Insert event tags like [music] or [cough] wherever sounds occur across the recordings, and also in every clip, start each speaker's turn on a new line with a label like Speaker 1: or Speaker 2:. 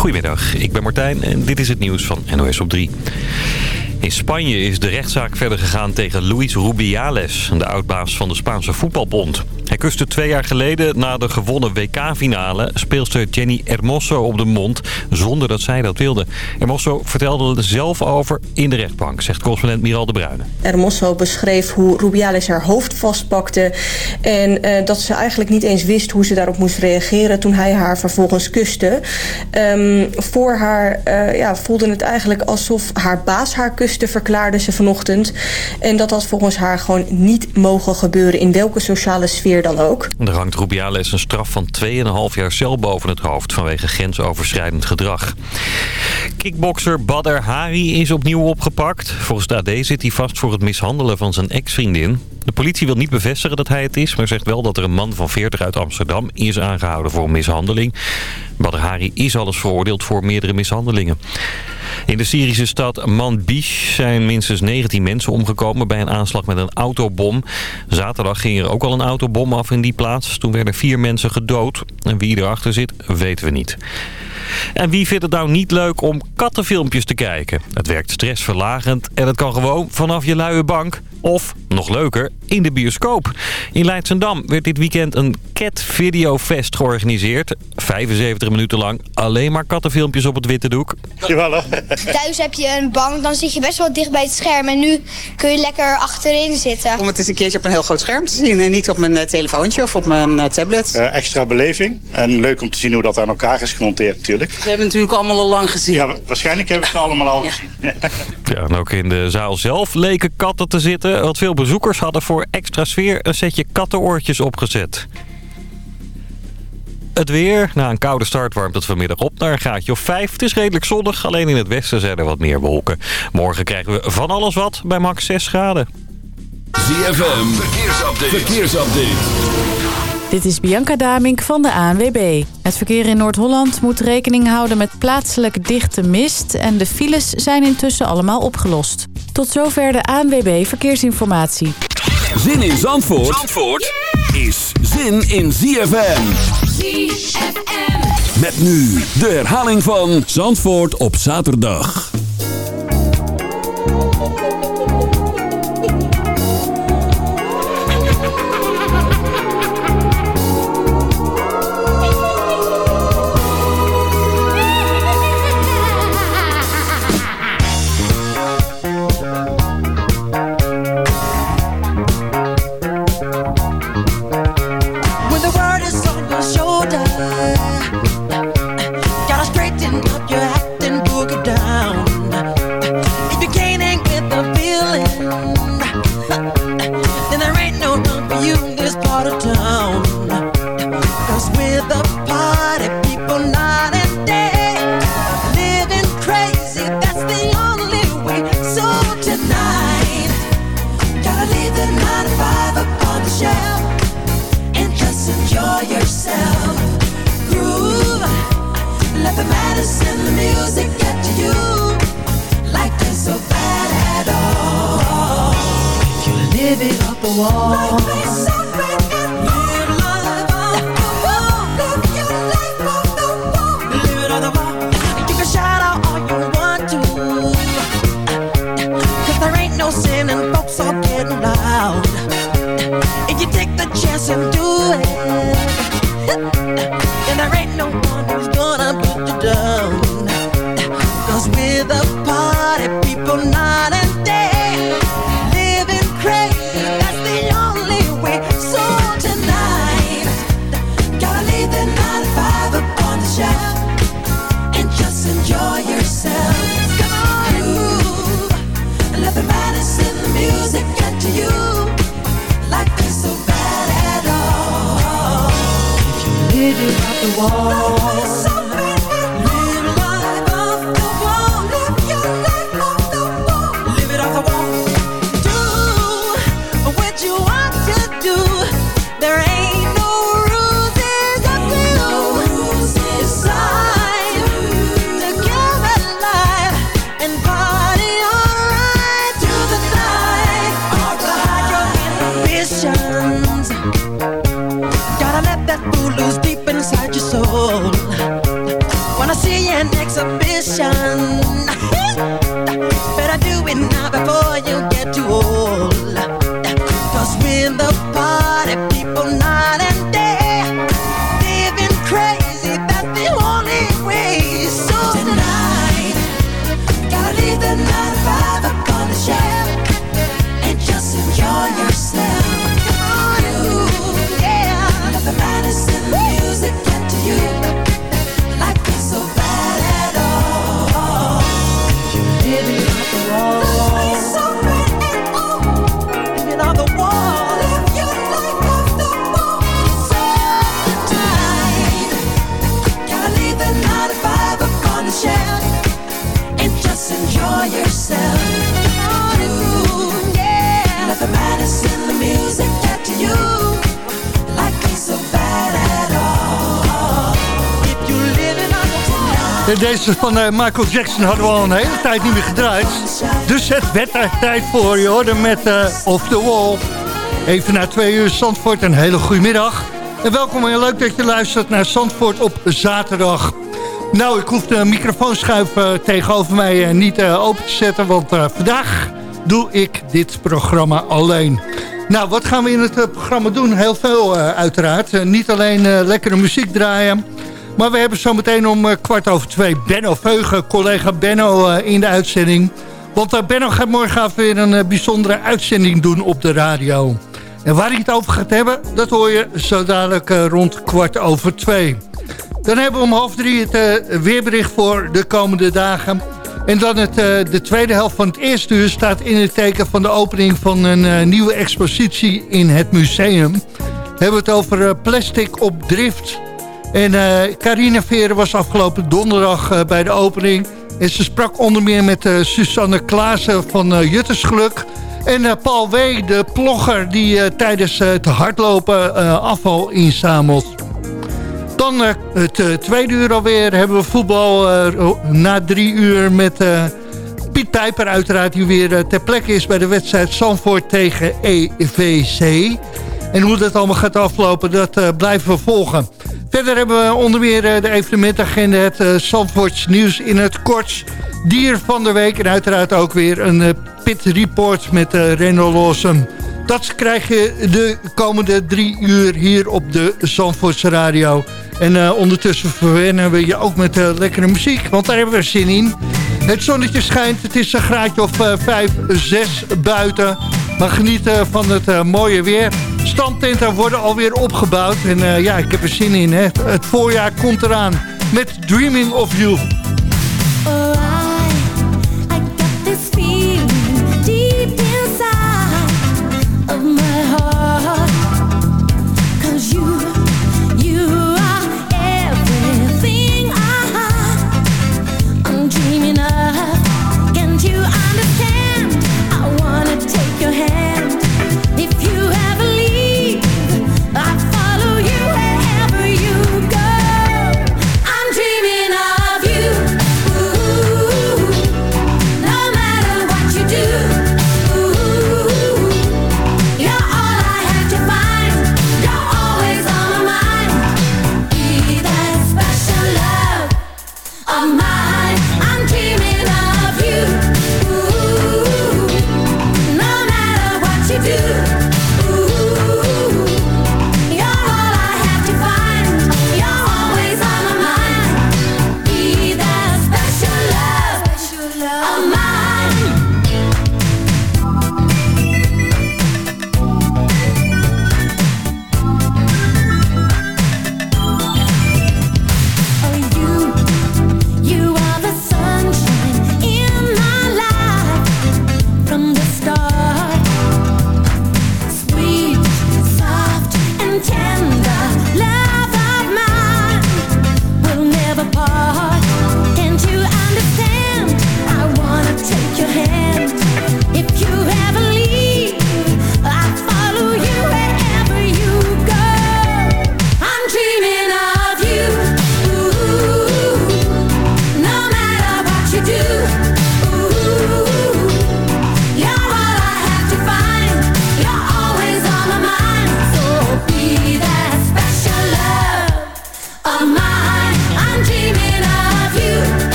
Speaker 1: Goedemiddag, ik ben Martijn en dit is het nieuws van NOS op 3. In Spanje is de rechtszaak verder gegaan tegen Luis Rubiales, de oudbaas van de Spaanse voetbalbond. Kuste twee jaar geleden na de gewonnen WK-finale speelster Jenny Hermoso op de mond, zonder dat zij dat wilde. Hermoso vertelde er zelf over in de rechtbank, zegt correspondent Miral de Bruyne.
Speaker 2: Hermoso beschreef hoe Rubiales haar hoofd vastpakte en uh, dat ze eigenlijk niet eens wist hoe ze daarop moest reageren toen hij haar vervolgens kuste. Um, voor haar uh, ja, voelde het eigenlijk alsof haar baas haar kuste, verklaarde ze vanochtend. En dat had volgens haar gewoon niet mogen gebeuren in welke sociale sfeer dan ook.
Speaker 1: Er hangt Rubiales een straf van 2,5 jaar cel boven het hoofd vanwege grensoverschrijdend gedrag. Kickbokser Badr Hari is opnieuw opgepakt. Volgens de AD zit hij vast voor het mishandelen van zijn ex-vriendin. De politie wil niet bevestigen dat hij het is, maar zegt wel dat er een man van 40 uit Amsterdam is aangehouden voor mishandeling. Badr Hari is alles veroordeeld voor meerdere mishandelingen. In de Syrische stad Manbij zijn minstens 19 mensen omgekomen bij een aanslag met een autobom. Zaterdag ging er ook al een autobom af in die plaats. Toen werden vier mensen gedood. En wie erachter zit, weten we niet. En wie vindt het nou niet leuk om kattenfilmpjes te kijken? Het werkt stressverlagend en het kan gewoon vanaf je luie bank. Of, nog leuker, in de bioscoop. In Leidsendam werd dit weekend een Cat Video Fest georganiseerd. 75 minuten lang alleen maar kattenfilmpjes op het witte doek.
Speaker 3: Jawel, Thuis heb je een bank, dan zit je best wel dicht bij het scherm. En nu kun je lekker achterin zitten.
Speaker 4: Om het eens een keertje op een heel groot scherm te zien. En niet op mijn telefoontje of op mijn tablet.
Speaker 5: Uh, extra beleving. En leuk om te zien hoe dat aan elkaar is gemonteerd natuurlijk.
Speaker 4: We hebben natuurlijk allemaal al lang gezien.
Speaker 5: Ja, waarschijnlijk hebben we het allemaal al gezien.
Speaker 1: Ja, en ook in de zaal zelf leken katten te zitten. Wat veel bezoekers hadden voor extra sfeer een setje kattenoortjes opgezet. Het weer. Na een koude start warmt het vanmiddag op naar een graadje of 5. Het is redelijk zonnig, alleen in het westen zijn er wat meer wolken. Morgen krijgen we van alles wat bij max 6 graden.
Speaker 6: ZFM, verkeersupdate. verkeersupdate.
Speaker 7: Dit is Bianca Damink van de ANWB. Het verkeer in Noord-Holland moet rekening houden met plaatselijk dichte mist... en de files zijn intussen allemaal opgelost. Tot zover de ANWB Verkeersinformatie.
Speaker 6: Zin in Zandvoort, Zandvoort is zin in ZFM. ZFM. Met nu de herhaling van Zandvoort op zaterdag.
Speaker 8: En Deze van eh, Michael Jackson hadden we al een hele tijd niet meer gedraaid. Dus het werd er tijd voor je hoorde met eh, Off the Wall. Even na twee uur Zandvoort, een hele goede middag. En welkom en leuk dat je luistert naar Zandvoort op zaterdag. Nou, ik hoef de microfoonschuif eh, tegenover mij eh, niet eh, open te zetten... want eh, vandaag doe ik dit programma alleen. Nou, wat gaan we in het eh, programma doen? Heel veel eh, uiteraard. Eh, niet alleen eh, lekkere muziek draaien... Maar we hebben zometeen om eh, kwart over twee Benno Veugen, collega Benno eh, in de uitzending. Want uh, Benno gaat morgen weer een bijzondere uitzending doen op de radio. En waar hij het over gaat hebben, dat hoor je zo dadelijk rond kwart over twee. Dan hebben we om half drie het weerbericht voor de komende dagen. En dan het, de tweede helft van het eerste uur staat in het teken van de opening van een nieuwe expositie in het museum. We hebben het over plastic op drift... En uh, Carina Veren was afgelopen donderdag uh, bij de opening. En ze sprak onder meer met uh, Susanne Klaassen van Juttersgeluk. En Paul W., de plogger die tijdens het hardlopen afval inzamelt. Dan het tweede uur alweer hebben we voetbal na drie uur met Piet Pijper uiteraard... die weer ter plekke is bij de wedstrijd Zandvoort tegen EVC. En hoe dat allemaal gaat aflopen, dat blijven we volgen. Verder hebben we onder meer de evenementagenda, het uh, Zandvoorts nieuws in het kort. Dier van de week en uiteraard ook weer een uh, pit report met Renno Lawson. Dat krijg je de komende drie uur hier op de Zandvoortse radio. En ondertussen verwennen we je ook met lekkere muziek, want daar hebben we zin in. Het zonnetje schijnt, het is een graadje of 5, 6 buiten. Maar genieten van het uh, mooie weer. Standtenten worden alweer opgebouwd. En uh, ja, ik heb er zin in. Hè. Het voorjaar komt eraan. Met Dreaming of You.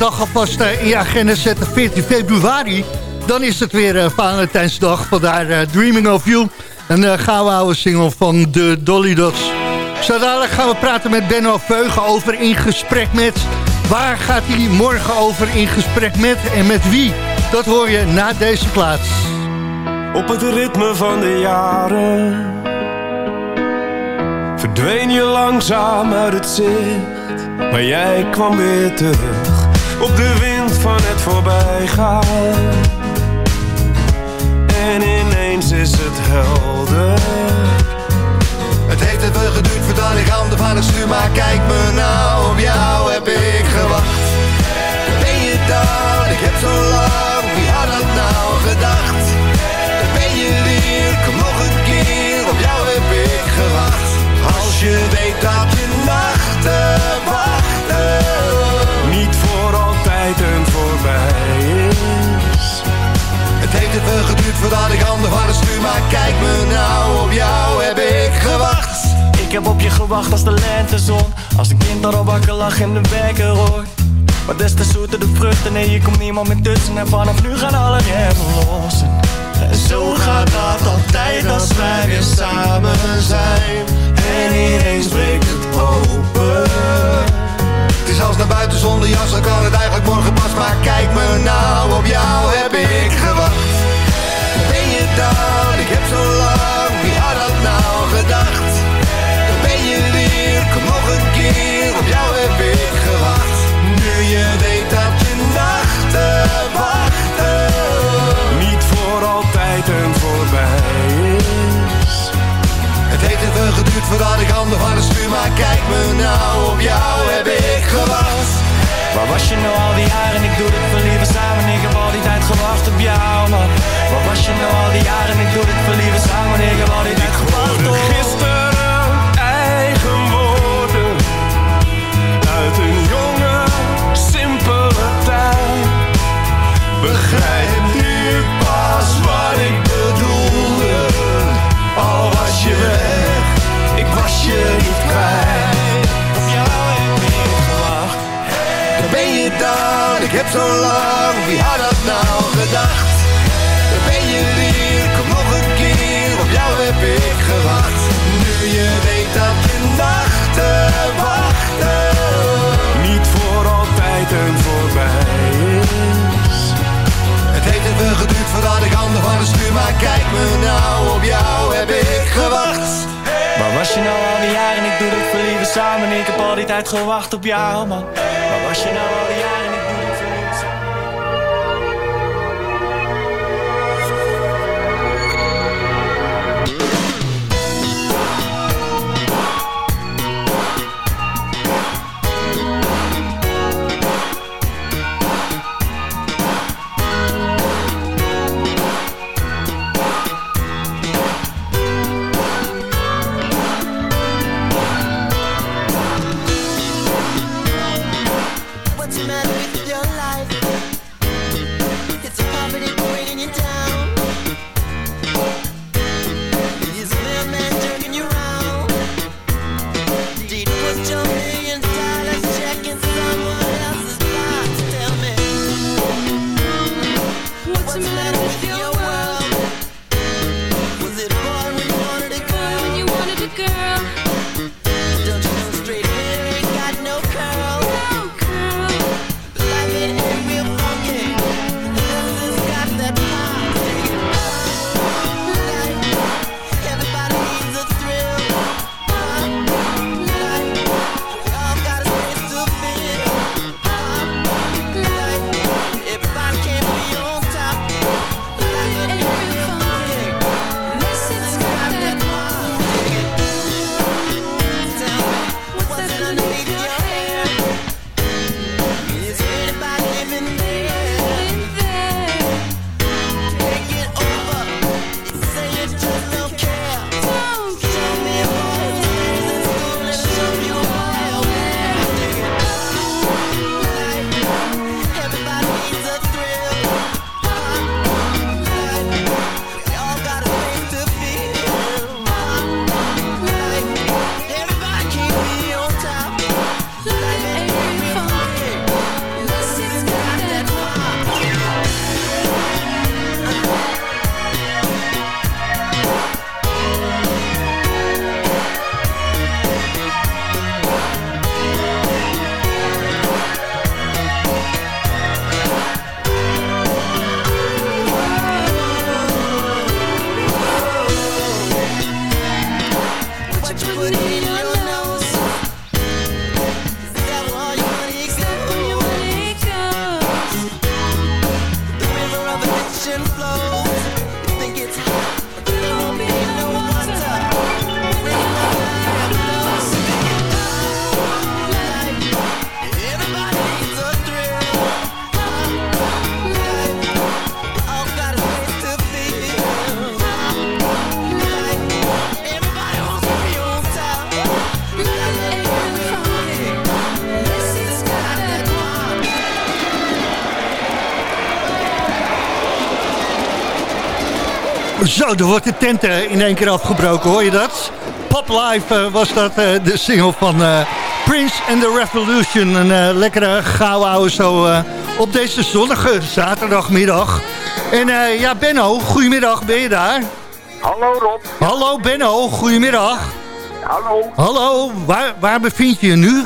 Speaker 8: Dag alvast eh, in je agenda zetten, 14 februari. Dan is het weer eh, Valentijnsdag, vandaar eh, Dreaming of You. Een gouden oude single van de Dolly Dots. Zo gaan we praten met Benno Veugen over In Gesprek Met. Waar gaat hij morgen over in gesprek met en met wie? Dat hoor je na deze plaats.
Speaker 9: Op het ritme van de jaren Verdween je langzaam uit het zicht Maar jij kwam weer terug Op de wind van het voorbijgaan En ineens is het helder.
Speaker 10: Het heeft even geduurd voordat ik handen van het stuur Maar kijk me nou, op jou heb ik gewacht. Ben je dan, ik heb zo lang Wie had dat nou gedacht. Ben je weer, kom nog een keer Op jou heb ik gewacht. Als je weet dat je nachten wachten Het heeft even geduurd voordat ik handen van het stuur Maar kijk me nou, op jou heb ik gewacht.
Speaker 11: Ik heb op je gewacht als de lentezon Als een kind dat al wakker lag in de wekker hoort Maar des te zoeter de vruchten Nee, je komt niemand meer tussen. En vanaf nu gaan alle remmen los En zo gaat dat altijd als wij weer samen zijn. En ineens breekt het open
Speaker 10: is als naar buiten zonder jas, dan kan het eigenlijk morgen pas. Maar kijk me nou, op jou heb ik gewacht. Ben je dan, ik heb zo lang, wie had dat nou gedacht. Ben je weer, kom nog een keer, op jou heb ik gewacht. Nu je weet dat je nachten wachten.
Speaker 9: Niet voor altijd en
Speaker 10: geduurd voordat ik handen van het stuur Maar kijk me nou, op jou heb ik gewacht
Speaker 11: Waar was je nou al die jaren? Ik doe dit voor liever samen. Ik heb al die tijd gewacht op jou, man. Waar was je nou al die jaren? Ik doe dit voor liever samen. Ik heb al die tijd gewacht op
Speaker 9: Gisteren eigen woorden Uit een jonge, simpele tijd Begrijp ik
Speaker 11: heb
Speaker 10: zo lang, wie had dat nou gedacht? Daar ben je weer, kom nog een keer, op jou heb ik gewacht. Nu je weet dat je nachten wachten.
Speaker 9: Niet voor altijd en voorbij is
Speaker 10: Het heeft even geduurd voordat ik handen van het stuur, maar kijk me nou, op jou heb ik gewacht.
Speaker 11: Waar was je nou al die jaren? Ik doe dit voor liever samen Ik heb al die tijd gewacht op jou, man Waar was je nou al die jaren?
Speaker 8: Zo, er wordt de tent eh, in één keer afgebroken, hoor je dat? Pop Life eh, was dat, eh, de single van Prince and the Revolution. Een lekkere gouden ouwe zo op deze zonnige zaterdagmiddag. En ja, Benno, goedemiddag, ben je daar?
Speaker 12: Hallo Rob.
Speaker 8: Hallo Benno, goedemiddag.
Speaker 12: Hallo.
Speaker 8: Hallo, waar, waar bevind je je nu?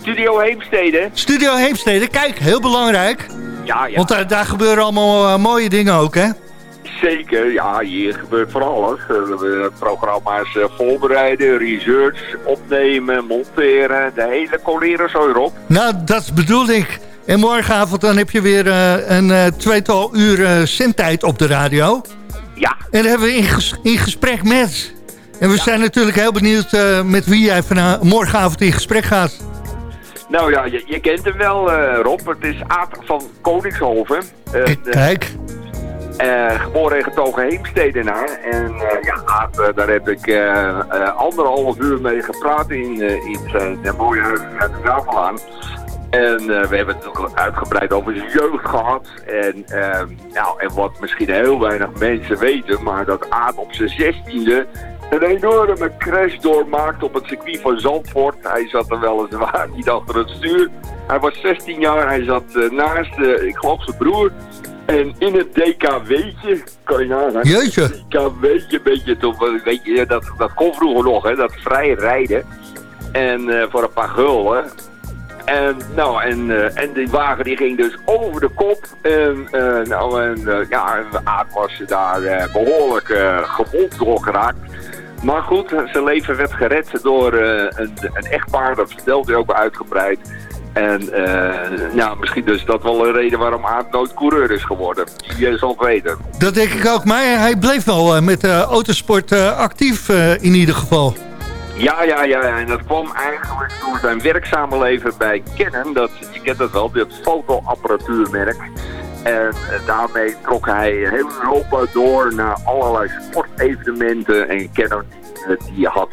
Speaker 12: Studio Heemstede.
Speaker 8: Studio Heemstede, kijk, heel belangrijk.
Speaker 12: Ja, ja.
Speaker 8: Want daar, daar gebeuren allemaal mooie dingen ook, hè?
Speaker 12: Zeker, ja, hier gebeurt van alles. Eh, programma's eh, voorbereiden, research, opnemen, monteren, de hele coleren zo erop.
Speaker 8: Nou, dat bedoel ik. En morgenavond dan heb je weer eh, een tweetal uur zendtijd op de radio.
Speaker 12: Ja.
Speaker 8: En dan hebben we in, ges- in gesprek met. En we zijn natuurlijk heel benieuwd met wie jij morgenavond in gesprek gaat.
Speaker 12: Nou ja, je, je kent hem wel, eh, Rob. Het is Aad van Koningshoven.
Speaker 8: Kijk,
Speaker 12: eh, geboren en getogen Heemstedenaar. En eh, ja, eh, daar heb ik eh, anderhalf uur mee gepraat in, in zijn uh, mooie huis uit de Ravelaan. En we hebben het ook uitgebreid over zijn jeugd gehad. En, ehm, nou, en wat misschien heel weinig mensen weten, maar dat Aad op zijn zestiende een enorme crash doormaakt op het circuit van Zandvoort. Hij zat er weliswaar niet achter het stuur. Hij was 16 jaar, hij zat eh, naast, eh, ik geloof zijn broer. En in het DKW'tje, kan je nagaan.
Speaker 8: Jeetje.
Speaker 12: DKW'tje, beetje, toch, weet je, dat, dat kon vroeger nog, hè, dat vrij rijden. En eh, voor een paar gulden. En, nou, en, eh, en die wagen die ging dus over de kop. En, eh, nou, en eh, ja, Aad was daar eh, behoorlijk eh, gewond door geraakt. Maar goed, zijn leven werd gered door eh, een, een echtpaar. Dat vertelde hij ook uitgebreid. En ja, misschien dus dat wel een reden waarom Aad nooit coureur is geworden. Je zal het weten.
Speaker 8: dat denk ik ook. Maar hij bleef wel eh, met de autosport actief in ieder geval.
Speaker 12: Ja, ja, ja. En dat kwam eigenlijk door zijn werkzame leven bij Canon. Dat, je kent dat wel, dat fotoapparatuurmerk. En eh, daarmee trok hij heel Europa door naar allerlei sportevenementen. En Canon eh, die had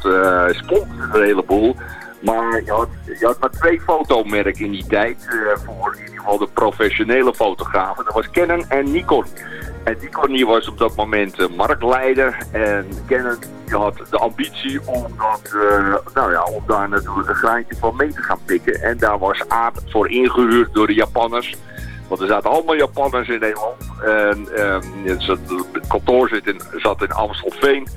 Speaker 12: sponsors een heleboel. Maar je had, maar twee fotomerken in die tijd. voor in ieder geval de professionele fotografen. Dat was Canon en Nikon. En Nikon was op dat moment eh, marktleider. En Canon die had de ambitie om, dat, nou ja, om daar natuurlijk een graantje van mee te gaan pikken. En daar was Aad voor ingehuurd door de Japanners. Want er zaten allemaal Japanners in Nederland. En ehm, het, kantoor zit in, zat in Amstelveen.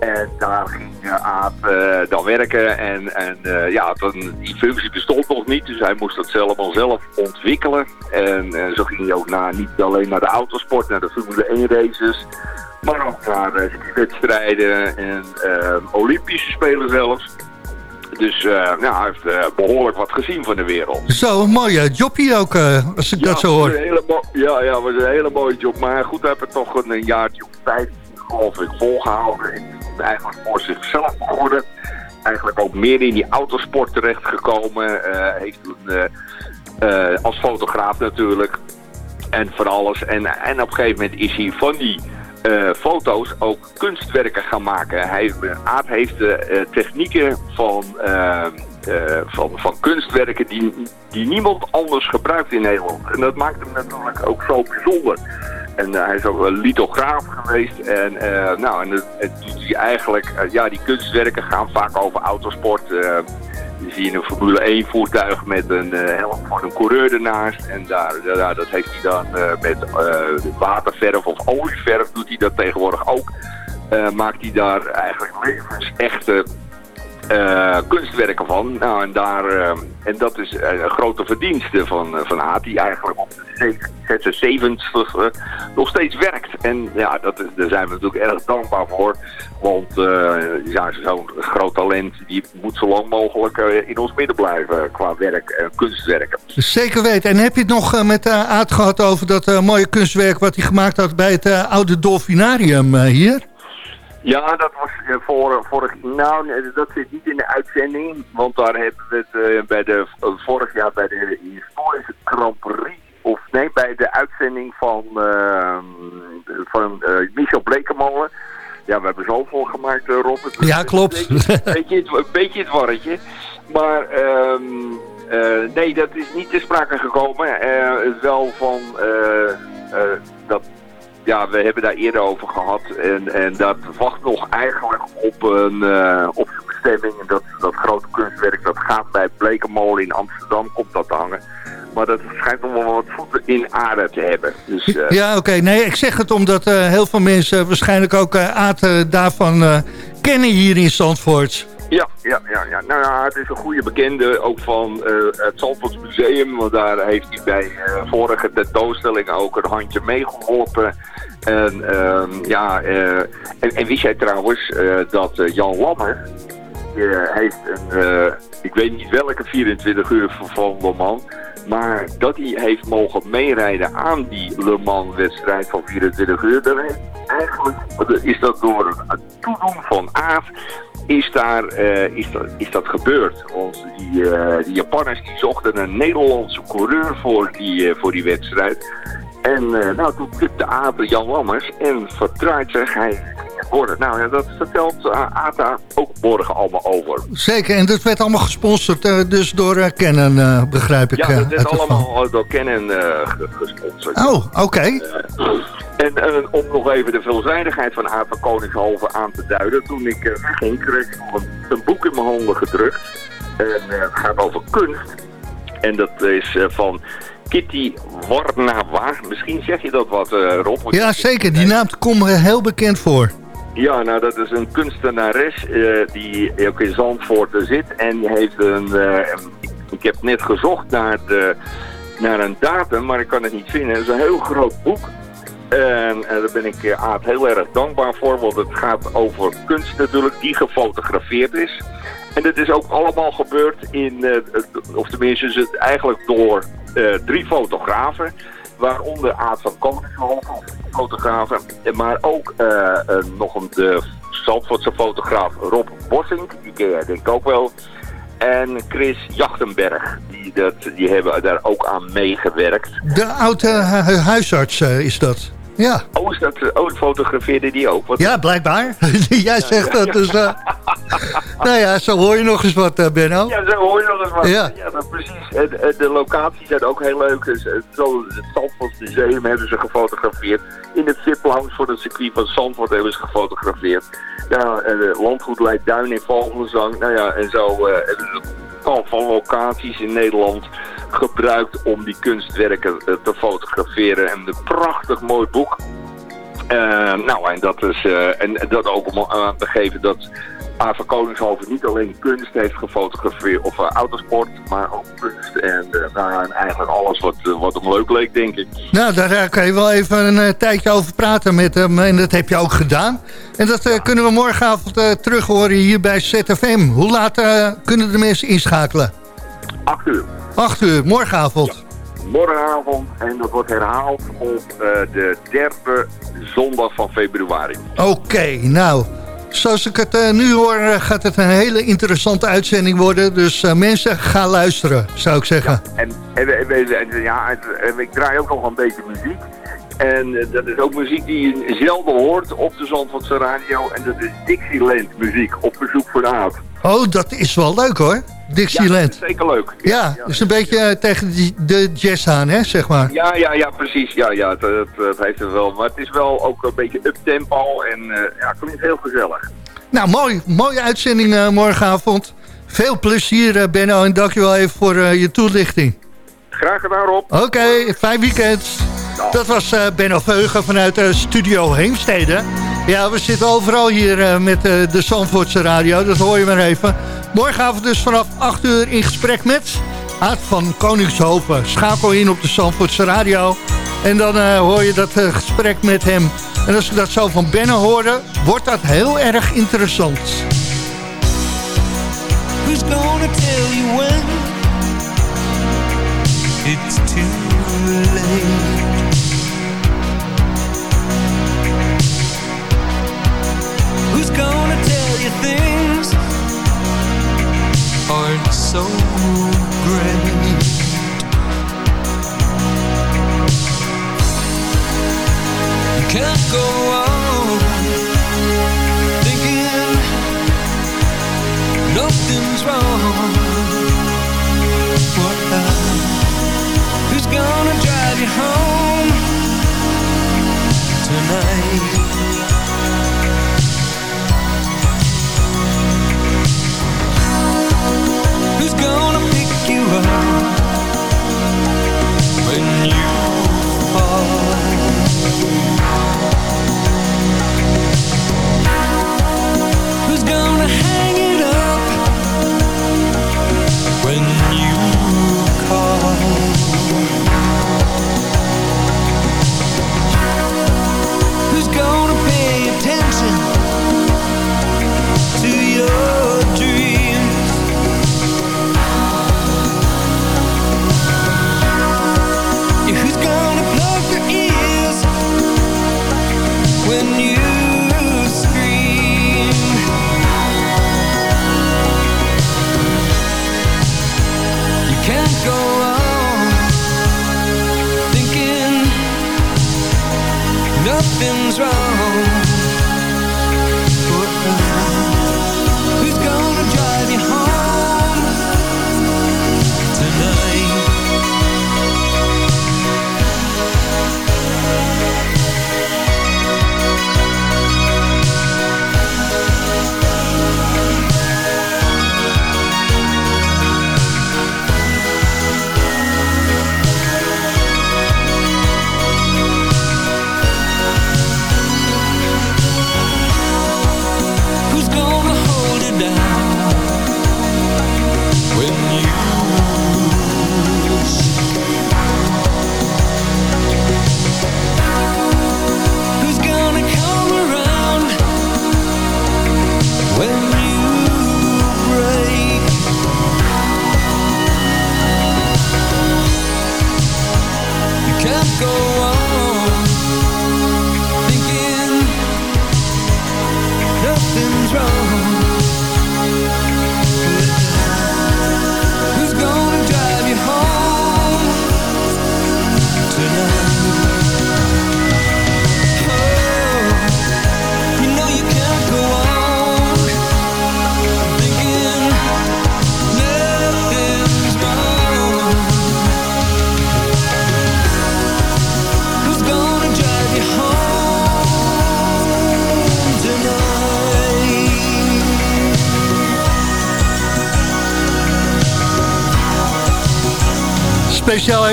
Speaker 12: En daar ging Aad eh, dan werken. En, en eh, ja, dan, die functie bestond nog niet. Dus hij moest dat zelf al zelf ontwikkelen. En eh, zo ging hij ook naar, niet alleen naar de autosport, naar de Formule 1 races. Maar ook naar eh, wedstrijden en eh, Olympische Spelen zelfs. Dus eh, nou, hij heeft eh, behoorlijk wat gezien van de wereld.
Speaker 8: Zo, een mooie job ook, eh, als ik dat zo hoor.
Speaker 12: ja, ja, was een hele mooie job. Maar goed, hij heeft het toch een, een jaartje of vijf, geloof ik, volgehouden. En eigenlijk voor zichzelf begonnen. Eigenlijk ook meer in die autosport terechtgekomen. Heeft toen als fotograaf natuurlijk. En van alles. En, en op een gegeven moment is hij van die eh, foto's ook kunstwerken gaan maken. Hij, heeft eh, technieken van, eh, van, van kunstwerken die, die niemand anders gebruikt in Nederland. En dat maakt hem natuurlijk ook zo bijzonder. En hij is ook wel lithograaf geweest. En, nou, en hij eigenlijk, ja, die kunstwerken gaan vaak over autosport. Eh, je ziet een Formule 1 voertuig met een eh, helm van een coureur ernaast. En daar, daar, dat heeft hij dan eh, met eh, waterverf of olieverf doet hij dat tegenwoordig ook. Maakt hij daar eigenlijk levensechte eh, kunstwerken van. Nou, en, daar, eh, en dat is eh, een grote verdienste van, eh, van Aad, die eigenlijk op de 76 uh, nog steeds werkt. En ja, dat daar zijn we natuurlijk erg dankbaar voor. Want ja, zo'n groot talent die moet zo lang mogelijk in ons midden blijven qua werk en kunstwerken.
Speaker 8: Zeker weten. En heb je het nog met Aad gehad over dat mooie kunstwerk... wat hij gemaakt had bij het oude Dolfinarium hier?
Speaker 12: Ja, dat was uh, voor, vorig Nou, dat zit niet in de uitzending. Want daar hebben we het uh, bij de, vorig jaar bij de historische Grand Prix. Of nee, bij de uitzending van, uh, van uh, Michel Blekemolen. Ja, we hebben zoveel gemaakt, Rob. Het
Speaker 8: ja, klopt.
Speaker 12: Een beetje, beetje, het, een beetje het warretje. Maar um, nee, dat is niet te sprake gekomen. wel van dat ja, we hebben daar eerder over gehad. En, en dat wacht nog eigenlijk op een uh, op bestemming. En dat, dat grote kunstwerk dat gaat bij Blekenmolen in Amsterdam, komt dat te hangen. Maar dat schijnt nog wel wat voeten in aarde te hebben. Dus, uh,
Speaker 8: ja, oké. Nee, ik zeg het omdat uh, heel veel mensen waarschijnlijk ook Aad daarvan kennen hier in Zandvoort.
Speaker 12: Ja, ja, ja, ja. Nou ja, het is een goede bekende ook van het Zandvoorts Museum. Want daar heeft hij bij vorige tentoonstelling ook een handje meegeholpen. En, ja, en, en, wist jij trouwens dat Jan Lammer heeft een, ik weet niet welke 24 uur van Le Mans... Maar dat hij heeft mogen meerijden aan die Le Mans wedstrijd van 24 uur. Dan eigenlijk is dat door het toedoen van Aaf is, daar, uh, is, dat, is dat gebeurd. Ons, die, uh, die Japanners die zochten een Nederlandse coureur voor die, uh, voor die wedstrijd. En nou, toen tipte Aaf Jan Lammers en verdraait zich. Hij worden. Nou ja, dat vertelt uh, ATA ook morgen allemaal over.
Speaker 8: Zeker, en dat werd allemaal gesponsord uh, dus door Canon, begrijp ik.
Speaker 12: Ja, dat werd allemaal door Canon gesponsord.
Speaker 8: Oh, oké. Okay.
Speaker 12: en om nog even de veelzijdigheid van ATA Koningshoven aan te duiden. Toen ik wegging, kreeg ik nog een, een, boek in mijn handen gedrukt. En het gaat over kunst. En dat is van Kitty Warnawa. Misschien zeg je dat wat, Rob.
Speaker 8: Ja, zeker. Die naam komt heel bekend voor.
Speaker 12: Ja, nou dat is een kunstenares uh, die ook in Zandvoort zit. En die heeft een, uh, ik heb net gezocht naar, de, naar een datum, maar ik kan het niet vinden. Het is een heel groot boek. En, en daar ben ik uh, Aad heel erg dankbaar voor, want het gaat over kunst natuurlijk die gefotografeerd is. En dit is ook allemaal gebeurd in, of tenminste is het eigenlijk door drie fotografen. Waaronder Aad van Koningshoven, fotografen. Maar ook uh, uh, nog een de Zandvoortse fotograaf Rob Bossink. Die ken jij denk ik ook wel. En Chris Jachtenberg. Die, dat, die hebben daar ook aan meegewerkt.
Speaker 8: De oude huisarts is dat. Ja.
Speaker 12: Oh, is dat, oh, fotografeerde die ook? Wat
Speaker 8: ja, blijkbaar. [laughs] Jij zegt dat, dus... Uh, [laughs] nou ja, zo hoor je nog eens wat, uh, Benno.
Speaker 12: Ja, zo hoor je nog eens wat. Ja, ja dat, precies. De, de locaties zijn ook heel leuk. Dus, zo, het Zandvoort Museum hebben ze gefotografeerd. In het VIP-lounge voor het circuit van Zandvoort hebben ze gefotografeerd. Ja, uh, landgoed Duin in Vogelzang. Nou ja, en zo ze tal van locaties in Nederland gebruikt om die kunstwerken te fotograferen. En een prachtig mooi boek. Uh, nou, en dat, is, uh, en dat ook om aan te geven dat Ava Koningshoven niet alleen kunst heeft gefotografeerd of uh, autosport, maar ook kunst en, en eigenlijk alles wat, wat hem leuk leek, denk ik.
Speaker 8: Nou, daar kan je wel even een tijdje over praten met hem en dat heb je ook gedaan. En dat ja. kunnen we morgenavond terug horen hier bij ZFM. Hoe laat kunnen de mensen inschakelen?
Speaker 12: 8 uur.
Speaker 8: 8 uur, morgenavond. Ja
Speaker 12: morgenavond en dat wordt herhaald op de derde zondag van februari.
Speaker 8: Oké, okay, nou, zoals ik het uh, nu hoor gaat het een hele interessante uitzending worden. Dus uh, mensen, gaan luisteren, zou ik zeggen.
Speaker 12: En, en, en, ja, ik draai ook nog een beetje muziek. En dat is ook muziek die je zelden hoort op de Zandvoortse radio. En dat is Dixieland muziek op verzoek van Aad.
Speaker 8: Oh, dat is wel leuk hoor. Dixieland.
Speaker 12: Ja, zeker leuk.
Speaker 8: Ja, ja, dus een beetje uh, tegen de jazz aan, hè, zeg maar.
Speaker 12: Ja, ja, ja, precies. Ja, ja, het, het, het heeft het wel. Maar het is wel ook een beetje up-tempo en uh, ja, klinkt heel gezellig.
Speaker 8: Nou, mooi. Mooie uitzending uh, morgenavond. Veel plezier, Benno, en dankjewel even voor je toelichting.
Speaker 12: Graag gedaan, Rob.
Speaker 8: Oké, okay, fijn weekend. Dat was uh, Benno Veugen vanuit uh, Studio Heemstede. Ja, we zitten overal hier uh, met de Zandvoortse radio, dat hoor je maar even. Morgenavond dus vanaf 8 uur in gesprek met Aad van Koningshoven. Schakel in op de Zandvoortse radio en dan hoor je dat gesprek met hem. En als we dat zo van Benno horen, wordt dat heel erg interessant. Who's gonna tell you when it's too late gonna tell you things aren't so great? You can't go on thinking nothing's wrong. What Who's gonna drive you home?
Speaker 13: when when you
Speaker 8: fall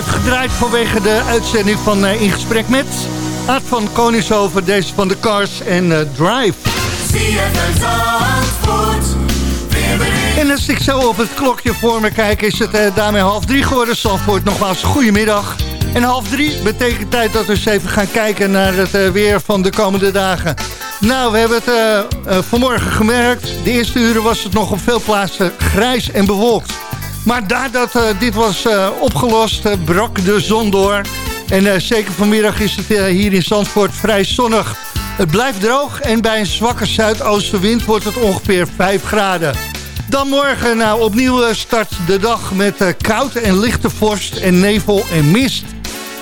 Speaker 8: Gedraaid vanwege de uitzending van eh, In Gesprek Met... Aad van Koningshoven, deze van de Cars en eh, Drive. En als ik zo op het klokje voor me kijk, is het eh, daarmee half drie geworden. Zandvoort, nogmaals, goedemiddag. En half drie betekent tijd dat we eens even gaan kijken naar het weer van de komende dagen. Nou, we hebben het vanmorgen gemerkt. De eerste uren was het nog op veel plaatsen grijs en bewolkt. Maar nadat uh, dit was uh, opgelost, uh, brak de zon door. En zeker vanmiddag is het hier in Zandvoort vrij zonnig. Het blijft droog en bij een zwakke zuidoostenwind wordt het ongeveer 5 graden. Dan morgen nou, opnieuw start de dag met koud en lichte vorst en nevel en mist.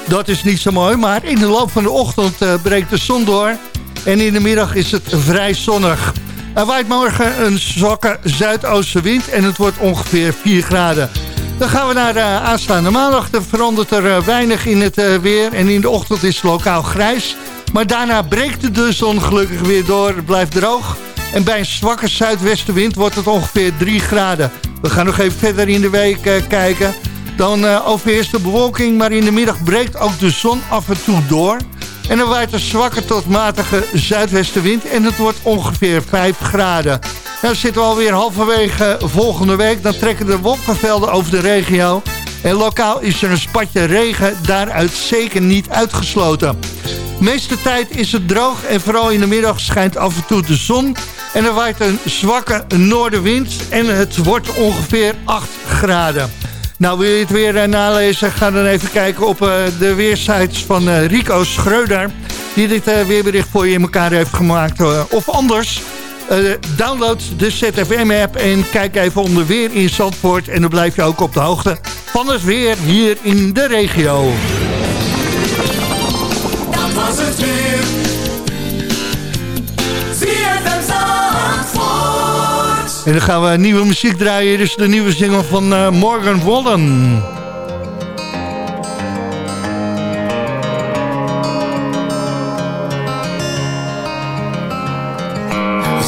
Speaker 8: Dat is niet zo mooi, maar in de loop van de ochtend breekt de zon door. En in de middag is het vrij zonnig. Er waait morgen een zwakke zuidoostenwind en het wordt ongeveer 4 graden. Dan gaan we naar de aanstaande maandag. Er verandert er weinig in het weer en in de ochtend is het lokaal grijs. Maar daarna breekt de zon gelukkig weer door. Het blijft droog. En bij een zwakke zuidwestenwind wordt het ongeveer 3 graden. We gaan nog even verder in de week kijken. Dan uh, overheerst de bewolking, maar in de middag breekt ook de zon af en toe door. En dan waait een zwakke tot matige zuidwestenwind en het wordt ongeveer 5 graden. Nou zitten we alweer halverwege volgende week. Dan trekken de wolkenvelden over de regio. En lokaal is er een spatje regen daaruit zeker niet uitgesloten. De meeste tijd is het droog en vooral in de middag schijnt af en toe de zon. En er waait een zwakke noordenwind en het wordt ongeveer 8 graden. Nou, wil je het weer uh, nalezen? Ga dan even kijken op uh, de weersites van uh, Rico Schreuder. Die dit weerbericht voor je in elkaar heeft gemaakt. of anders, download de ZFM-app en kijk even onder weer in Zandvoort. En dan blijf je ook op de hoogte van het weer hier in de regio. En dan gaan we nieuwe muziek draaien. Is de nieuwe single van uh, Morgan Wallen.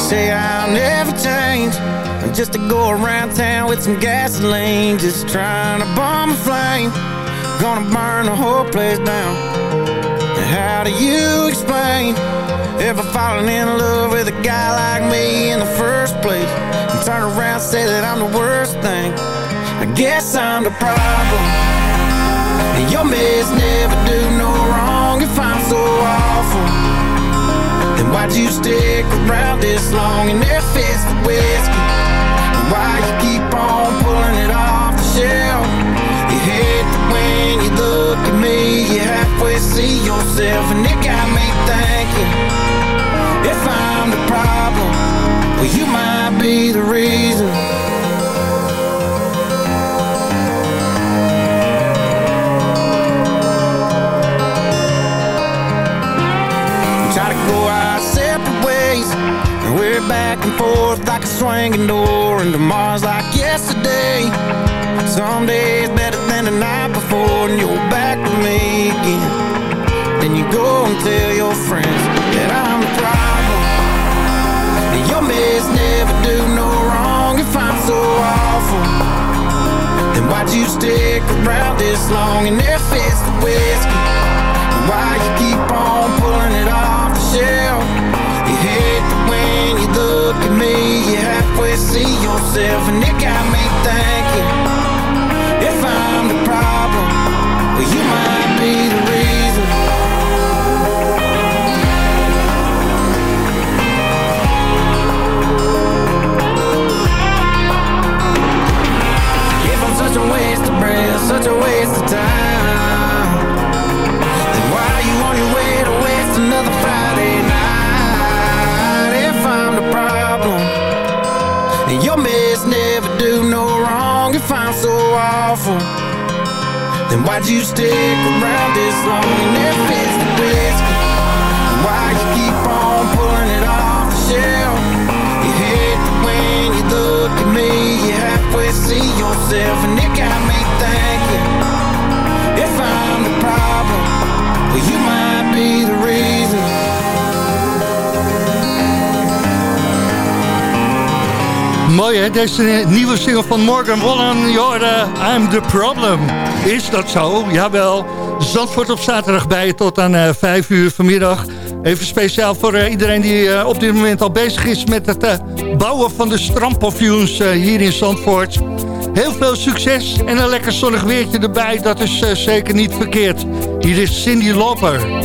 Speaker 13: Say I'll never change. I'm just to go around town with some gasoline. Just trying to bomb a flame. Gonna burn the whole place down. And how do you explain? Ever falling in love with a guy like me in the first place turn around say that I'm the worst thing. I guess I'm the problem. And your mess never do no wrong if I'm so awful. Then why'd you stick around this long? And there fits the whiskey why you keep on pulling it off the shelf? You hate that when you look at me You halfway see yourself. And it got me thinking well, you might be the reason. We try to go our separate ways And we're back and forth like a swinging door And tomorrow's like yesterday. Some days better than the night before And you're back with me again. Then you go and tell your friends. Awful. Then why'd you stick around this long and there fits the whiskey? Why you keep on pulling it off the shelf? You hate that when you look at me, you halfway see yourself, awful, then why'd you stick around this long and if it's the? And why you keep on pulling it off the shelf? You hate that when you look at me, you halfway see yourself, and it got me
Speaker 8: Mooi hè, deze nieuwe single van Morgan Wallen, je hoorde I'm the Problem. Is dat zo? Jawel. Zandvoort op zaterdag bij je tot aan uh, 5 uur vanmiddag. Even speciaal voor uh, iedereen die uh, op dit moment al bezig is met het bouwen van de strandpavioens hier in Zandvoort. Heel veel succes en een lekker zonnig weertje erbij, dat is zeker niet verkeerd. Hier is Cindy Lauper.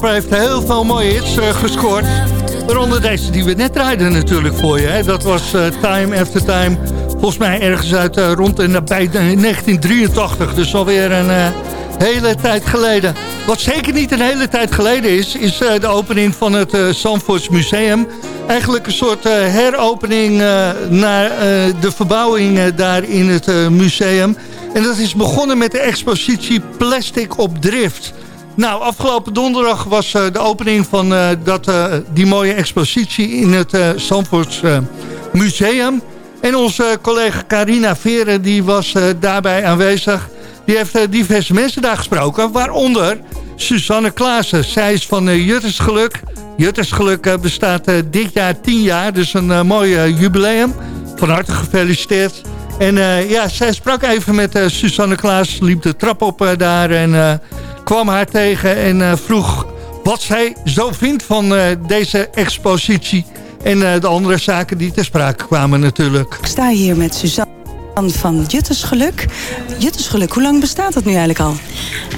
Speaker 8: Lauper heeft heel veel mooie hits eh, gescoord. Waaronder deze die we net draaiden natuurlijk voor je. Hè. Dat was eh, Time After Time. Volgens mij ergens uit eh, rond en nabij 1983. Dus alweer een hele tijd geleden. Wat zeker niet een hele tijd geleden is... is de opening van het uh, Zandvoorts Museum. Eigenlijk een soort heropening naar de verbouwing daar in het museum. En dat is begonnen met de expositie Plastic op Drift... Nou, afgelopen donderdag was uh, de opening van uh, dat, uh, die mooie expositie in het uh, Museum. En onze collega Carina Veren die was daarbij aanwezig. Die heeft diverse mensen daar gesproken, waaronder Suzanne Klaassen. Zij is van Juttersgeluk. Juttersgeluk bestaat dit jaar 10 jaar, dus een mooi jubileum. Van harte gefeliciteerd. En ja, zij sprak even met Suzanne Klaas, liep de trap op daar en kwam haar tegen en uh, vroeg wat zij zo vindt van uh, deze expositie. En uh, de andere zaken die ter sprake kwamen natuurlijk.
Speaker 14: Ik sta hier met Suzanne van Juttersgeluk. Juttersgeluk, hoe lang bestaat dat nu eigenlijk al?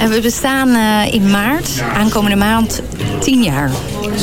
Speaker 15: We bestaan in maart, aankomende maand, tien jaar.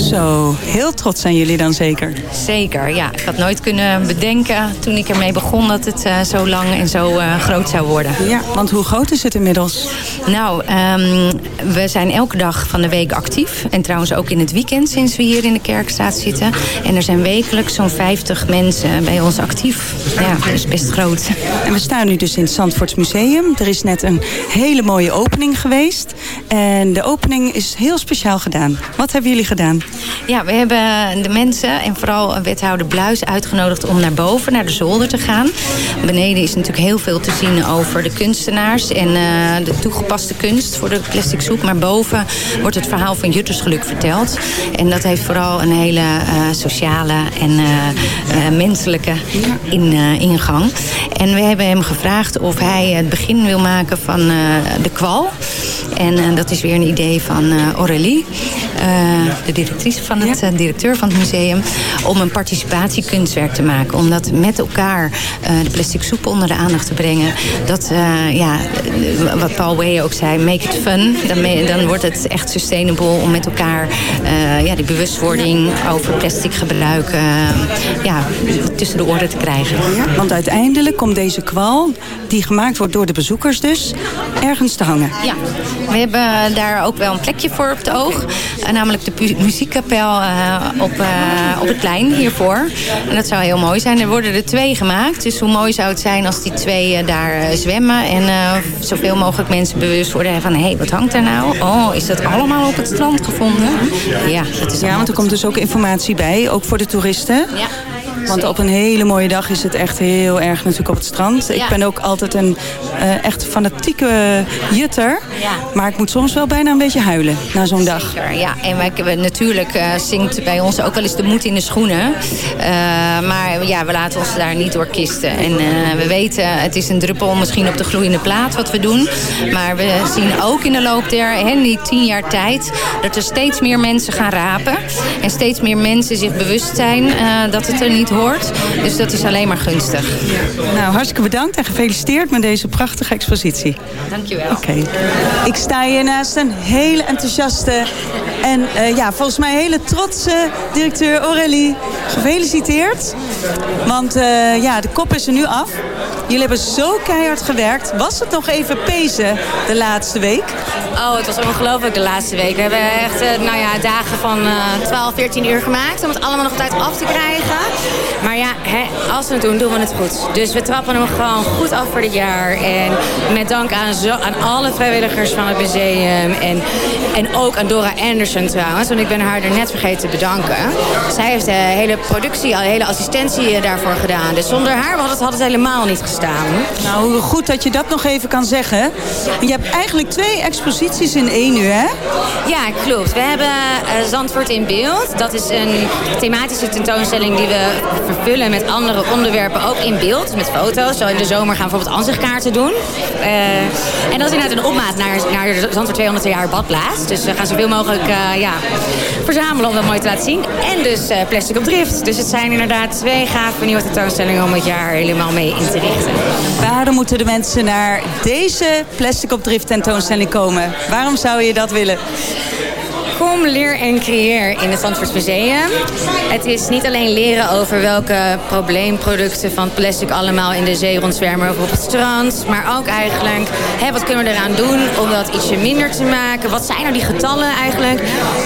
Speaker 14: Zo, heel trots zijn jullie dan zeker?
Speaker 15: Zeker, ja. Ik had nooit kunnen bedenken toen ik ermee begon dat het uh, zo lang en zo uh, groot zou worden.
Speaker 14: Ja, want hoe groot is het inmiddels?
Speaker 15: Nou, um, we zijn elke dag van de week actief. En trouwens ook in het weekend sinds we hier in de Kerkstraat zitten. En er zijn wekelijks zo'n 50 mensen bij ons actief. Ja, dat is best groot.
Speaker 14: En we staan nu dus in het Zandvoorts Museum. Er is net een hele mooie opening geweest. En de opening is heel speciaal gedaan. Wat hebben jullie gedaan?
Speaker 15: Ja, we hebben de mensen en vooral wethouder Bluis uitgenodigd om naar boven, naar de zolder te gaan. Beneden is natuurlijk heel veel te zien over de kunstenaars en uh, de toegepaste kunst voor de plastic soep. Maar boven wordt het verhaal van Juttersgeluk verteld. En dat heeft vooral een hele uh, sociale en uh, menselijke in, ingang. En we hebben hem gevraagd of hij het begin wil maken van de kwal. En dat is weer een idee van Aurélie, de directrice van het directeur van het museum... om een participatiekunstwerk te maken. Om dat met elkaar uh, de plastic soep onder de aandacht te brengen. Dat, uh, ja, wat Paul Way ook zei, make it fun. Dan, dan wordt het echt sustainable om met elkaar uh, ja, die bewustwording over plastic gebruik ja, tussen de oren te krijgen.
Speaker 14: Want uiteindelijk komt deze kwal, die gemaakt wordt door de bezoekers dus, ergens te hangen.
Speaker 15: Ja, we hebben daar ook wel een plekje voor op het oog. namelijk de muziekkapel op, op het plein hiervoor. En dat zou heel mooi zijn. Er worden er twee gemaakt. Dus hoe mooi zou het zijn als die twee uh, daar zwemmen. En zoveel mogelijk mensen bewust worden van... hé, hey, wat hangt daar nou? Oh, is dat allemaal op het strand gevonden? Ja, dat is
Speaker 14: ja want er komt dus ook informatie bij. Ook voor de toeristen.
Speaker 15: Ja.
Speaker 14: Want op een hele mooie dag is het echt heel erg natuurlijk op het strand. Ik ben ook altijd een uh, echt fanatieke jutter. Maar ik moet soms wel bijna een beetje huilen na zo'n dag.
Speaker 15: Ja, en wij, natuurlijk uh, zingt bij ons ook wel eens de moed in de schoenen. Uh, maar ja, we laten ons daar niet door kisten. En we weten, het is een druppel misschien op de gloeiende plaat wat we doen. Maar we zien ook in de loop der hè, die tien jaar tijd... dat er steeds meer mensen gaan rapen. En steeds meer mensen zich bewust zijn dat het er niet hoort. Dus dat is alleen maar gunstig.
Speaker 14: Nou, hartstikke bedankt en gefeliciteerd met deze prachtige expositie.
Speaker 15: Dankjewel.
Speaker 14: Oké. Okay. Ik sta hier naast een hele enthousiaste en uh, ja, volgens mij hele trotse directeur Aurélie. Gefeliciteerd. Want uh, ja, de kop is er nu af. Jullie hebben zo keihard gewerkt. Was het nog even pezen de laatste week?
Speaker 16: Oh, het was ongelooflijk de laatste week. We hebben echt uh, nou ja, dagen van 12, 14 uur gemaakt om het allemaal nog op tijd af te krijgen. Maar ja, hè, als we het doen, doen we het goed. Dus we trappen hem gewoon goed af voor dit jaar. En met dank aan, alle vrijwilligers van het museum. En, en ook aan Dora Anderson trouwens. Want ik ben haar er net vergeten te bedanken. Zij heeft de hele productie, de hele assistentie daarvoor gedaan. Dus zonder haar had het, had het helemaal niet gestaan.
Speaker 14: Nou, goed dat je dat nog even kan zeggen. Je hebt eigenlijk twee exposities in één nu, hè?
Speaker 16: Ja, klopt. We hebben uh, Zandvoort in beeld. Dat is een thematische tentoonstelling die we vervullen met andere onderwerpen, ook in beeld, met foto's. Zo in de zomer gaan we bijvoorbeeld ansichtkaarten doen. Uh, en dat is inderdaad een opmaat naar, naar Zandvoort 200 jaar badplaats. Dus we gaan zoveel mogelijk uh, ja, verzamelen om dat mooi te laten zien. En dus uh, plastic op drift. Dus het zijn inderdaad twee gave nieuwe tentoonstellingen om het jaar helemaal mee in te richten.
Speaker 14: Waarom moeten de mensen naar deze plastic op drift tentoonstelling komen? Waarom zou je dat willen?
Speaker 16: Kom, leer en creëer in het Zandvoort Museum. Het is niet alleen leren over welke probleemproducten van plastic allemaal in de zee rondzwermen of op het strand. Maar ook eigenlijk, wat kunnen we eraan doen om dat ietsje minder te maken? Wat zijn nou die getallen eigenlijk?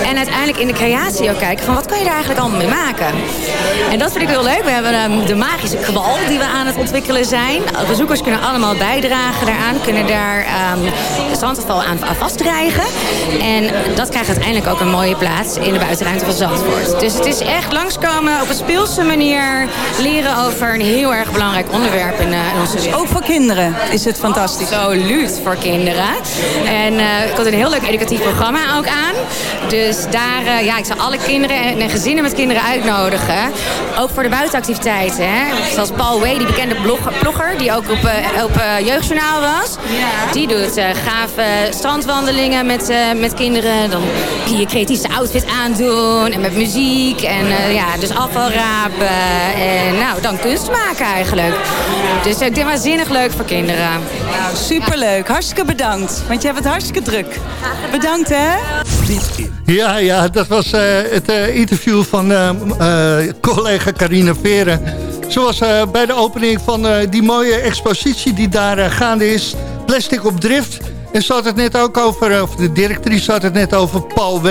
Speaker 16: En uiteindelijk in de creatie ook kijken van wat kan je er eigenlijk allemaal mee maken? En dat vind ik heel leuk. We hebben ehm, de magische kwal die we aan het ontwikkelen zijn. Bezoekers kunnen allemaal bijdragen daaraan. Kunnen daar de strandafval aan, aan vastdreigen. En dat krijgt uiteindelijk ook een mooie plaats in de buitenruimte van Zandvoort. Dus het is echt langskomen op een speelse manier. Leren over een heel erg belangrijk onderwerp in, eh, in onze wereld.
Speaker 14: Ook voor kinderen is het fantastisch.
Speaker 16: Absoluut voor kinderen. En eh ik had een heel leuk educatief programma ook aan. Dus daar, eh, ja, ik zal alle kinderen en en gezinnen met kinderen uitnodigen. Ook voor de buitenactiviteiten. Hè. Zoals Paul Way, die bekende blogger, blogger die ook op, eh, op Jeugdjournaal was. Die doet eh, gave strandwandelingen met, met kinderen. Dan je je creatiefste outfit aandoen. En met muziek. En eh, ja, dus afval rapen. En nou, dan kunst maken eigenlijk. Dus ik denk waanzinnig leuk voor kinderen.
Speaker 14: Nou, superleuk. Hartstikke bedankt. Want je hebt het hartstikke druk. Bedankt hè.
Speaker 8: Ja, ja, dat was eh, het eh, interview van eh, eh, collega Carina Veren. Zoals eh, bij de opening van eh, die mooie expositie die daar eh, gaande is. Plastic op drift. En ze had het net ook over, eh, of de directrice had het net over Paul W.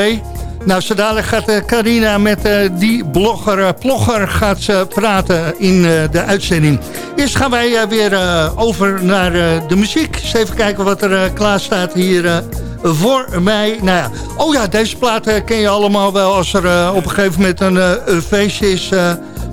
Speaker 8: Nou, zo dadelijk gaat eh, Carina met eh, die blogger, plogger gaat ze praten in de uitzending. Eerst gaan wij weer over naar de muziek. Eens even kijken wat er klaar staat hier voor mij. Nou ja, oh ja, deze plaat eh, ken je allemaal wel als er op een gegeven moment een, een feestje is.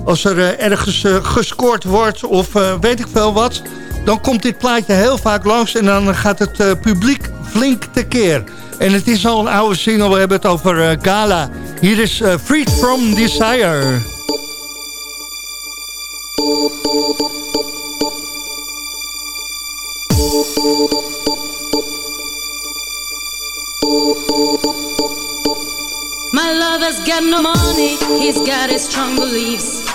Speaker 8: als er ergens gescoord wordt of weet ik veel wat. Dan komt dit plaatje heel vaak langs en dan gaat het eh, publiek flink tekeer. En het is al een oude single, we hebben het over eh, Gala. Hier is eh, Freed From Desire.
Speaker 17: My lover's got no money, he's got his strong beliefs.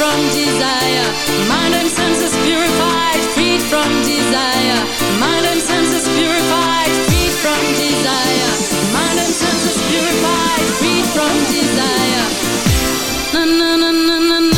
Speaker 17: From desire, mind and senses purified. Freed from desire, mind and senses purified. Freed from desire, mind and senses purified. Freed from desire. Na na na na na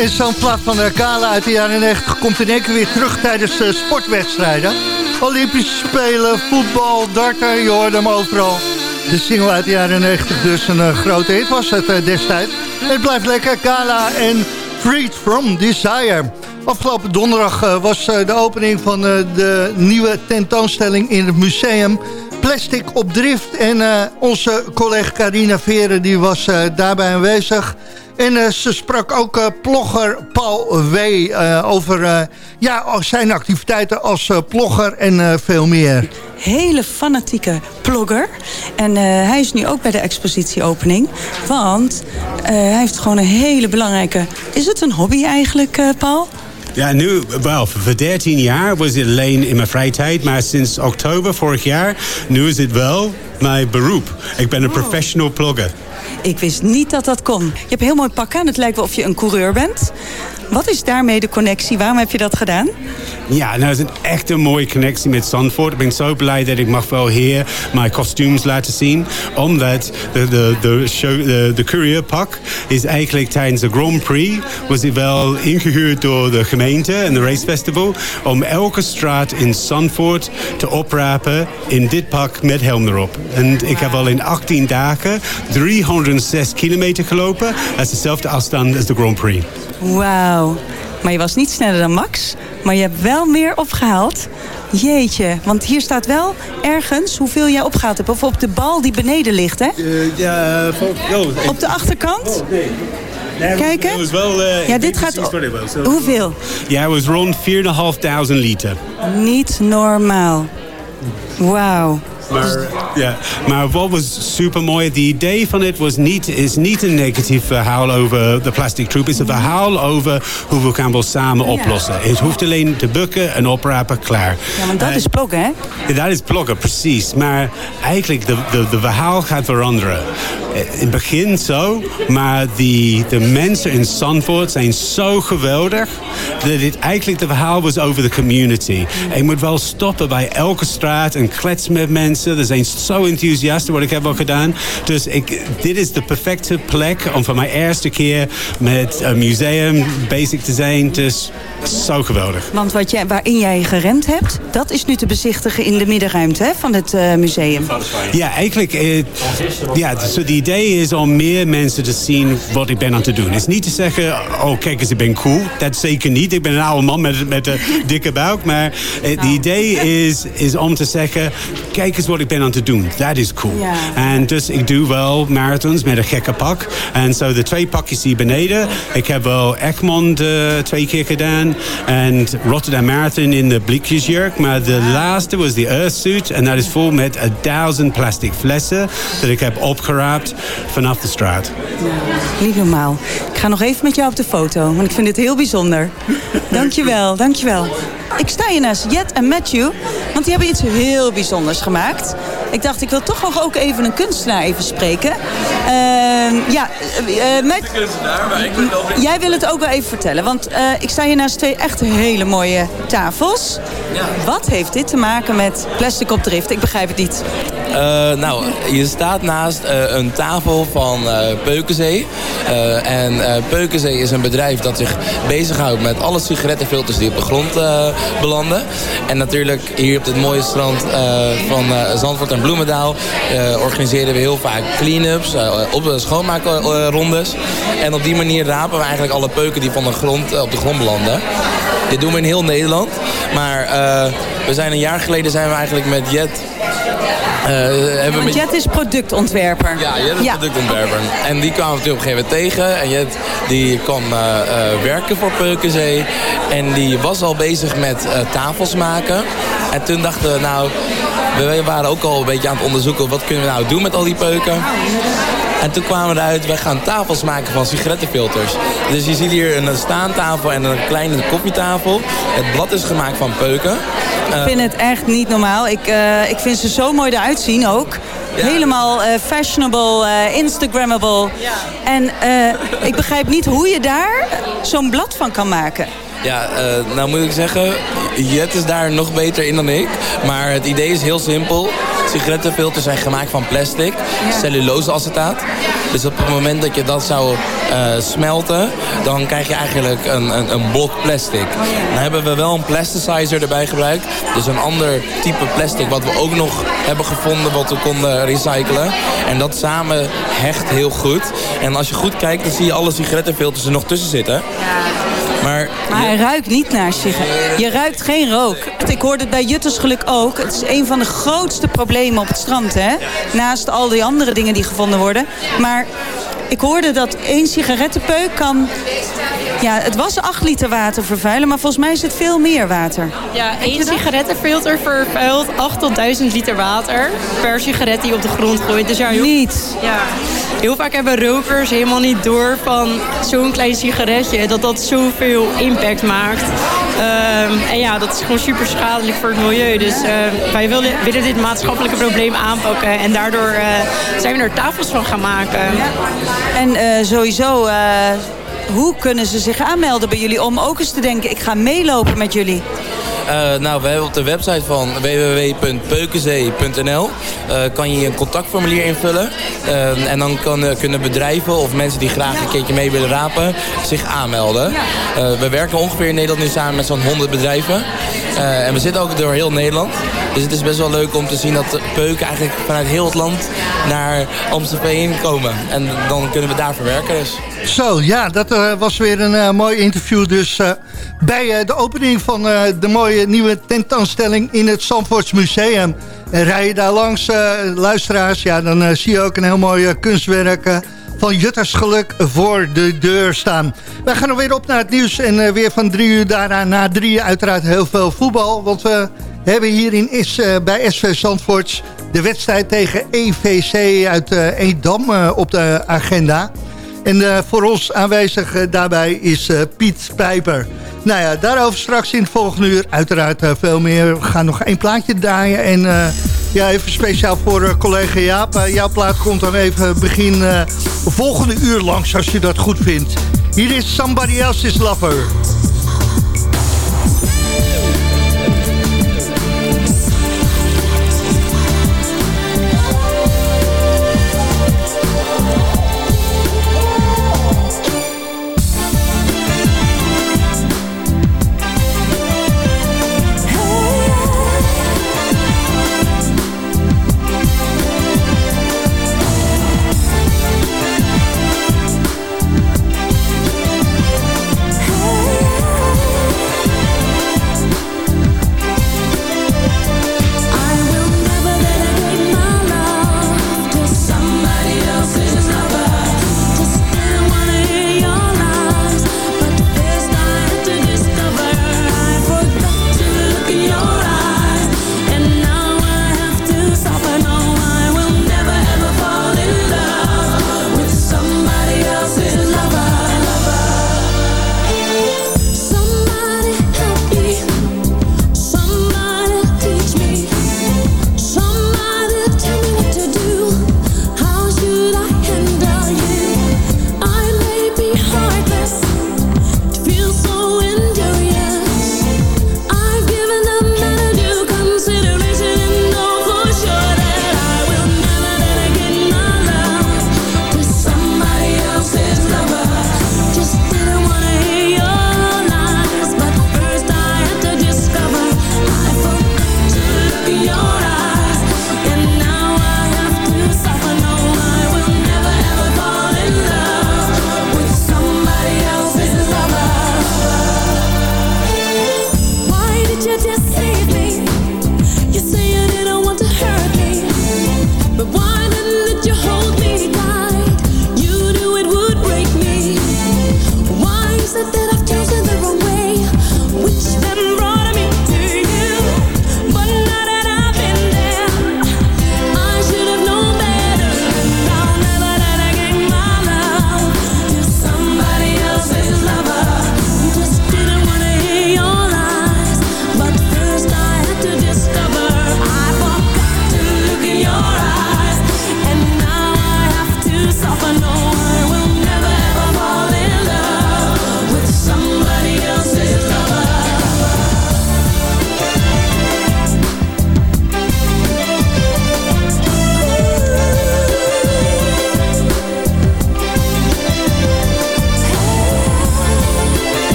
Speaker 8: En zo'n plaat van de Kala uit de jaren 90 komt in één keer weer terug tijdens uh, sportwedstrijden. Olympische Spelen, voetbal, darten, je hoort hem overal. De single uit de jaren 90 dus een uh, grote hit was het destijds. Het blijft lekker, Kala en Freed from Desire. Afgelopen donderdag was de opening van de nieuwe tentoonstelling in het museum Plastic op Drift. En onze collega Carina Veren die was daarbij aanwezig... En uh, ze sprak ook uh, plogger Paul W. Uh, over ja, zijn activiteiten als plogger en veel meer.
Speaker 14: Hele fanatieke plogger. En hij is nu ook bij de expositieopening. Want hij heeft gewoon een hele belangrijke... Is het een hobby eigenlijk, Paul?
Speaker 18: Ja, nu, wel, voor 13 jaar was het alleen in mijn vrije tijd. Maar sinds oktober vorig jaar, nu is het wel mijn beroep. Ik ben een professional plugger.
Speaker 14: Ik wist niet dat dat kon. Je hebt heel mooi pak aan. Het lijkt wel of je een coureur bent. Wat is daarmee de connectie? Waarom heb je dat gedaan?
Speaker 18: Ja, nou, het is een echt een mooie connectie met Zandvoort. Ik ben zo blij dat ik mag wel hier mijn kostuums laten zien. Omdat de, de, de, show, de, de courierpak is eigenlijk tijdens de Grand Prix... was hij wel ingehuurd door de gemeente en de racefestival... om elke straat in Zandvoort te oprapen in dit pak met helm erop. En ik heb al in 18 dagen 306 kilometer gelopen. Dat is dezelfde afstand als de Grand Prix.
Speaker 14: Wauw. Maar je was niet sneller dan Max. Maar je hebt wel meer opgehaald. Jeetje, want hier staat wel ergens hoeveel jij opgehaald hebt. Of op de bal die beneden ligt, hè?
Speaker 18: Uh, ja, oh,
Speaker 14: Op de achterkant?
Speaker 18: Oh, nee. Nee,
Speaker 14: Kijken?
Speaker 18: Was wel, uh,
Speaker 14: ja, dit gaat...
Speaker 18: So,
Speaker 14: hoeveel?
Speaker 18: Ja, het was rond 4.500 liter.
Speaker 14: Niet normaal. Wauw.
Speaker 18: Maar, ja, maar wat was super mooi, het idee van het was niet, is niet een negatief verhaal over de plastic troep. Het is een verhaal over hoe we gaan wel samen oplossen. Het hoeft alleen te bukken en oprapen, klaar.
Speaker 14: Ja, want dat uh, is bloggen, hè?
Speaker 18: Ja, dat is bloggen, precies. Maar eigenlijk, de, de, de verhaal gaat veranderen. In het begin zo, maar die, de mensen in Zandvoort zijn zo geweldig... dat dit eigenlijk de verhaal was over de community. En je moet wel stoppen bij elke straat en kletsen met mensen mensen. Ze zijn zo enthousiast wat ik heb al gedaan. Dus ik, dit is de perfecte plek om voor mijn eerste keer met een museum bezig te zijn. Dus zo geweldig.
Speaker 14: Want wat jij, waarin jij gerend hebt, dat is nu te bezichtigen in de middenruimte hè, van het uh, museum.
Speaker 18: Ja, eigenlijk, uh, ja, dus het idee is om meer mensen te zien wat ik ben aan te doen. Het is niet te zeggen, oh kijk eens, ik ben cool. Dat zeker niet. Ik ben een oude man met, met een dikke buik. Maar het uh, idee is, is om te zeggen, kijk eens wat ik ben aan te doen. Dat is cool.
Speaker 14: Ja.
Speaker 18: En dus ik doe wel marathons met een gekke pak. En zo de twee pakjes hier beneden. Ik heb wel Egmond twee keer gedaan. En Rotterdam Marathon in de blikjesjurk. Maar de laatste was de Earthsuit. En dat is vol met een duizend plastic flessen. Dat ik heb opgeraapt vanaf de straat.
Speaker 14: Niet normaal. Ik ga nog even met jou op de foto. Want ik vind dit heel bijzonder. [laughs] dankjewel, dankjewel. Ik sta hier naast Jet en Matthew. Want die hebben iets heel bijzonders gemaakt. Ik dacht, ik wil toch nog ook even een kunstenaar even spreken. Uh, ja, uh, met...
Speaker 12: kunstenaar, maar ik wil het over...
Speaker 14: Jij wil het ook wel even vertellen. Want uh, ik sta hier naast twee echt hele mooie tafels.
Speaker 12: Ja.
Speaker 14: Wat heeft dit te maken met plastic op drift? Ik begrijp het niet.
Speaker 12: Uh, nou, je staat naast uh, een tafel van uh, Peukenzee. en Peukenzee is een bedrijf dat zich bezighoudt met alle sigarettenfilters die op de grond belanden. En natuurlijk hier op dit mooie strand van Zandvoort en Bloemendaal organiseren we heel vaak clean-ups, op schoonmaakrondes. en op die manier rapen we eigenlijk alle peuken die van de grond, op de grond belanden. Dit doen we in heel Nederland. Maar we zijn een jaar geleden zijn we eigenlijk met Jet...
Speaker 14: Uh, hebben met... Jet is productontwerper.
Speaker 12: Ja, Jet is ja. productontwerper. En die kwamen we op een gegeven moment tegen. En Jet die kwam uh, werken voor Peukenzee. En die was al bezig met tafels maken. En toen dachten we, nou, we waren ook al een beetje aan het onderzoeken... wat kunnen we nou doen met al die peuken. En toen kwamen we eruit, wij gaan tafels maken van sigarettenfilters. Dus je ziet hier een staantafel en een kleine koffietafel. Het blad is gemaakt van peuken.
Speaker 14: Ik vind het echt niet normaal. Ik, uh, ik vind ze zo mooi eruit zien ook. Ja. Helemaal uh, fashionable, uh, Instagrammable. Ja. En ik begrijp niet hoe je daar zo'n blad van kan maken.
Speaker 12: Ja, uh, nou moet ik zeggen, Jet is daar nog beter in dan ik. Maar het idee is heel simpel. Sigarettenfilters zijn gemaakt van plastic, ja. celluloseacetaat. Dus op het moment dat je dat zou eh, smelten, dan krijg je eigenlijk een, een, een blok plastic. Dan hebben we wel een plasticizer erbij gebruikt. Dus een ander type plastic wat we ook nog hebben gevonden wat we konden recyclen. En dat samen hecht heel goed. En als je goed kijkt, dan zie je alle sigarettenfilters er nog tussen zitten. Maar,
Speaker 14: Maar hij ruikt niet naar sigaret. Je ruikt geen rook. Ik hoorde het bij Juttersgeluk ook. Het is een van de grootste problemen op het strand, hè? Naast al die andere dingen die gevonden worden. Maar ik hoorde dat één sigarettenpeuk kan... Ja, het was 8 liter water vervuilen, maar volgens mij is het veel meer water.
Speaker 19: Ja, één sigarettenfilter vervuilt 8 tot 1000 liter water per sigaret die op de grond gooit. Dus ja, heel,
Speaker 14: Niet?
Speaker 19: Ja. Heel vaak hebben rokers helemaal niet door van zo'n klein sigaretje dat dat zoveel impact maakt. Ehm, en ja, dat is gewoon super schadelijk voor het milieu. Dus eh, wij willen, willen dit maatschappelijke probleem aanpakken en daardoor eh, zijn we er tafels van gaan maken.
Speaker 14: En eh, sowieso, eh, hoe kunnen ze zich aanmelden bij jullie om ook eens te denken... ik ga meelopen met jullie?
Speaker 12: Eh, nou, we hebben op de website van www.peukenzee.nl eh, kan je een contactformulier invullen. Eh, en dan kan, kunnen bedrijven of mensen die graag een keertje mee willen rapen zich aanmelden. We werken ongeveer in Nederland nu samen met zo'n 100 bedrijven. En we zitten ook door heel Nederland. Dus het is best wel leuk om te zien dat peuken eigenlijk vanuit heel het land naar Amstelveen komen. En dan kunnen we daar verwerken dus.
Speaker 8: Zo, ja, dat eh, was weer een eh, mooi interview. Dus eh, bij de opening van de mooie nieuwe tentoonstelling in het Zandvoorts Museum. En rij je daar langs, luisteraars, ja, dan zie je ook een heel mooi kunstwerk... van Jutters Geluk voor de deur staan. Wij gaan nog weer op naar het nieuws en weer van drie uur daarna na drie uur uiteraard heel veel voetbal. Want we hebben hier in is, bij SV Zandvoorts de wedstrijd tegen EVC uit Edam op de agenda. En eh, voor ons aanwezig eh, daarbij is eh, Piet Pijper. Nou ja, daarover straks in het volgende uur uiteraard veel meer. We gaan nog één plaatje draaien. En ja, even speciaal voor collega Jaap. Jouw plaat komt dan even begin volgende uur langs als je dat goed vindt. Hier is Somebody Else's Lover.